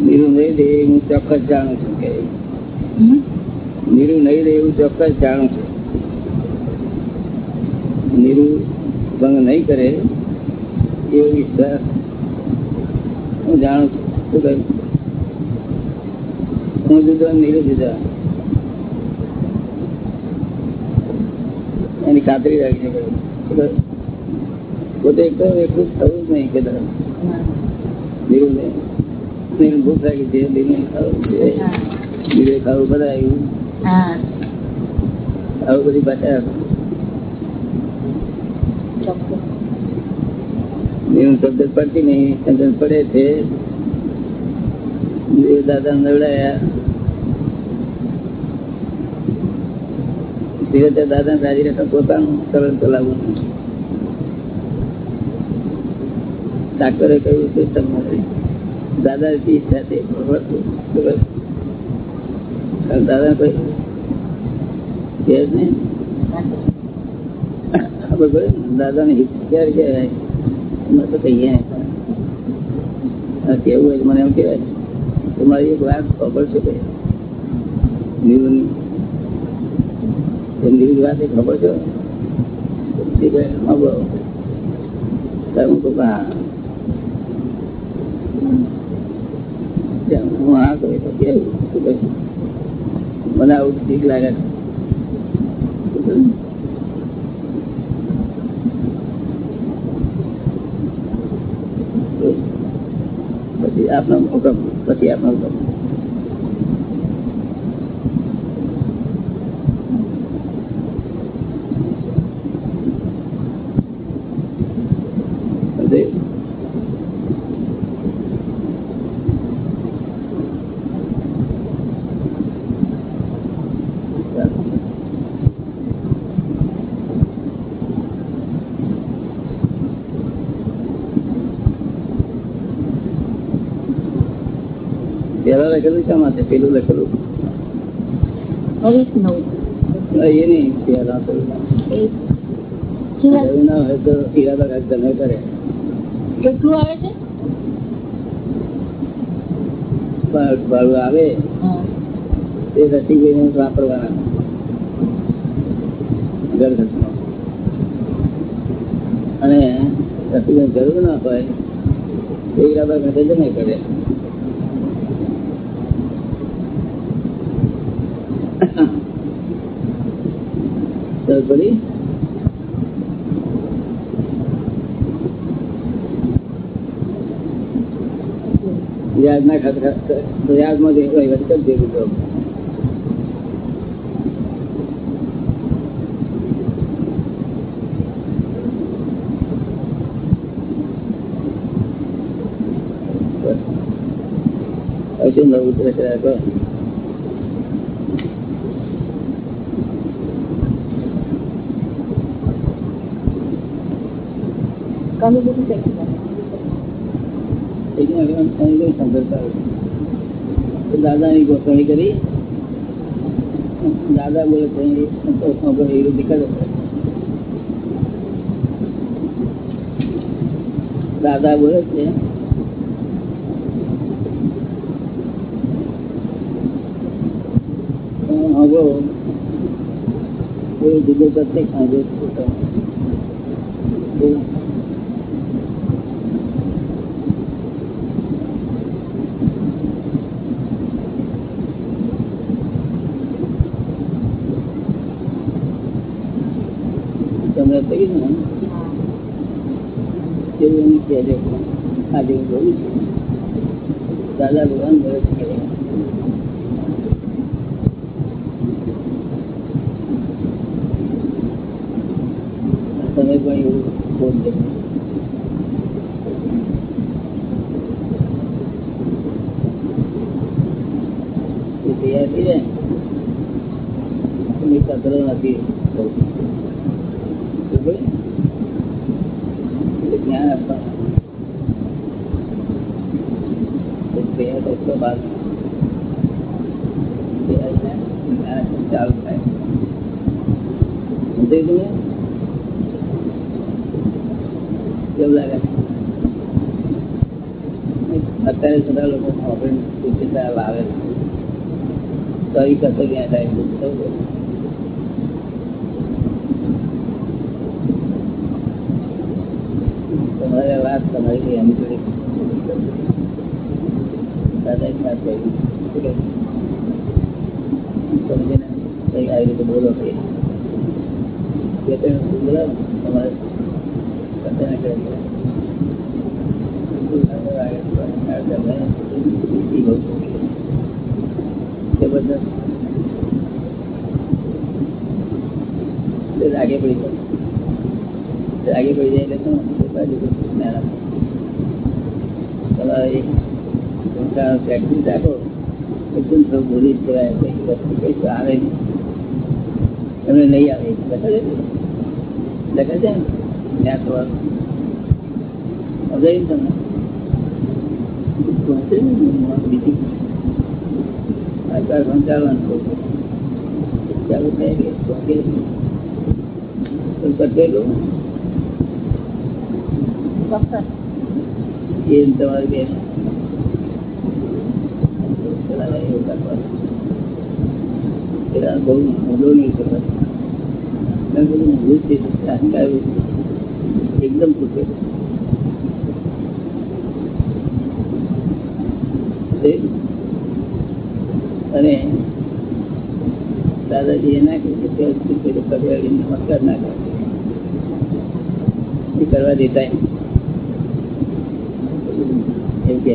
નીરું નહીં દે હું ચોક્કસ જાણું છું કે. હમ? નહીં દે એવું ચોક્કસ જાણું છું. નીરું ભંગ નહીં કરે એવો વિશ્વાસ હું જાણું છું. શું કહ્યું હું જુદો નીરું જુદા. એની ખાતરી રાખજે કહ્યું પોતે એકદમ એકલું થવું જ નહીં કે ધર્મ. નીરું ને નીરું ભૂખ લાગી છે નીરું ખાવું છે હા. ખાવું બધા આવ્યું આવું બધી પાછા ચોક્કસ. નીરું પડતી નહીં પડે છે. દાદા નવડાયા. ધીરે દાદા રાજી રહેતા પોતાનું સરળ ચલાવવું ડાક્ટરે કહ્યું સિસ્ટમ નથી. દાદા ઈચ્છા તે દાદા કોઈ કે જ નહીં? દાદા ને? ક્યારે કહેવાય? એમાં તો કહીએ કેવું હોય મને એમ કહેવાય. તમારી એક વાત ખબર છે નીરુની વાત એ ખબર છે? તે હા. ત્યારે હું. મને આવું ઠીક લાગે પછી આપનો હુકમ પછી આપનો હુકમ સમજાયું? પેલા લખેલું શા માટે? પેલું લખેલું એ નહીં પેલા પેલું એક શું એવું ના હોય તો ઈરાદા કાંઈક તમે કરે. કેટલું આવે છે? ભાડું આવે. તે રસીભાઈને વાપરવાના. ઘર ખર્ચમાં અને રસીભાઈ જરૂર ના હોય એ ઈરાદા ખાતે જ નહીં કરે. ચાલ પડી વ્યાજ ના ખાતે વ્યાજમાં જે વહીવટ કરી દેવું હજુ નવું રહેશે તો ઘણું બધું શીખી જાય. એટલે હવે અહીં કઈ સંઘર્ષ આવે તો દાદાની ગોઠવણી કરી દાદા બોલે છે એ સંતોષમાં બોલે એ રીતે કરે દાદા બોલે છે હવે એ જુદો પ્રત્યેક સાંજે થઈ ગયું ને એવું એમ કહેજો આજે હું બોલું તૈયાર થઈ જાય. નથી કેવું અત્યારે બધા લોકો સુચિતા લાવે. તો એ કશો ત્યાં થાય છે. બરોબર. તમારે વાત તમારી એમ જોડે. દાદા એક વાત કહી? સમજીને કંઈ આવી રીતે બોલો કે? તમારે બધાને કહે છે. જબરદસ્ત આગે પડી જાય આગે પડી જાય એટલે શું એ બાજુ જ્ઞાન આપે. તમારે એક સંસારનો practice રાખો એકદમ સૌ બોલી જ જવાય કઈ વસ્તુ કઈ આવે નહીં. નહીં આવે લખે છે? લખે છે ને જ્ઞાન થવાનું સમજાયું તમને? પહોંચે ને સંચાલન ચાલુ થાય કે કટેલું એ તમારી બેન ચલાવે એવું કરવાનું પેલા બહુ ઊંડો નહીં કરવાનો મેં બધું ઊંધું જ છે અહંકાર એકદમ અને દાદાજી એ ના કહ્યું કે કબેડી નમસ્કાર ના કરે એ કરવા દેતા એમ. છે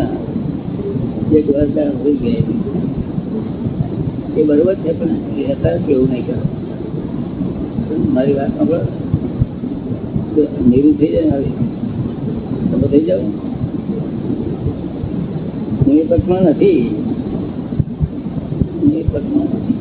આવે. એક વરદાડો હોઈ ગયા એ બરોબર છે, પણ અત્યારે કેવું નહીં કરે મારી વાત સાંભળો. તો થઈ જાય હવે તમે થઈ જાવ. નિરપક્ષમાં નથી. નિરપક્ષમાં નથી.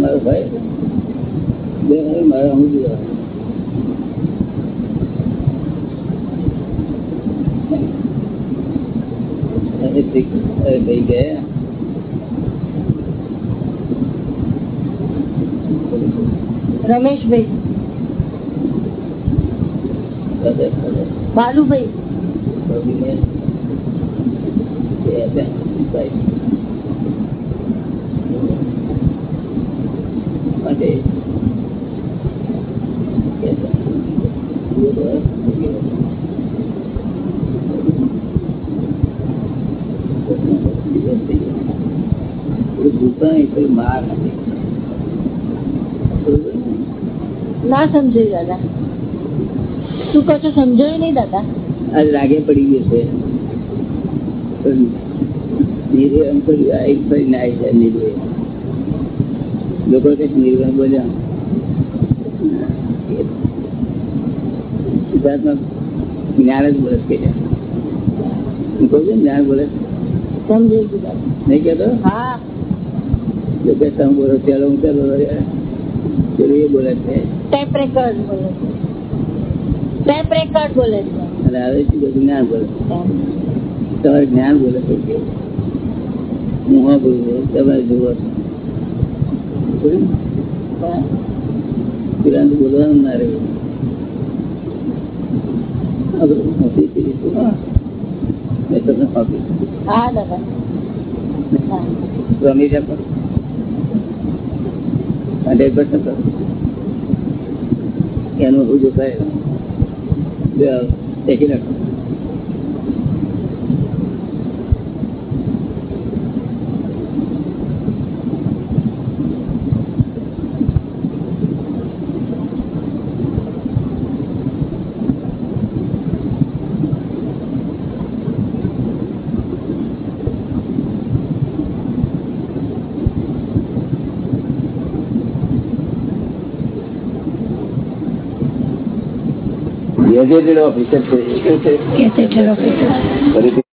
મારો ભાઈ બે હવે મારા હું જોવા ભાઈ ગયા રમેશભાઈ કદાચ કદાચ બાલુભાઈ પ્રભુને તે હતા ભાઈ માટે કહેતા, "જુઓ તો હવે, દિવસ થઈ ગયો. એ ભૂતાની કોઈ માર નથી બરોબર ને? ના સમજાયું દાદા શું કહો છો સમજાયું નહીં દાદા આજ રાગે પડી ગયું છે પણ નીરે એમ કર્યું આ એક ફરી ના આવી જાય નીરે લોકો કંઈક નિર્વાહ બોલ્યા સિદ્ધાર્થમાં જ્ઞાન જ બોલે છે કે હું કહું છું ને જ્ઞાન બોલે છે. સમજાઈ ગયું દાદા નહીં કહેતો હા જો કે તમે બોલો ચાલો હું ચાલો પેલું એ બોલે છે ટેપ રેકર્ડ બોલે ટેપ રેકર્ડ બોલે એટલે હવે શું બધું જ્ઞાન બોલે તમારે જ્ઞાન બોલે હું હા બોલું તમારે જોવો પિરાંત બોલવાનું ના રહ્યું તમને આપી હા દાદા. રમી રહ્યા પણ. એનું બધું કહે ગેઝેટેડ ઓફિસર છે શું છે ગેઝેટેડ ઓફિસર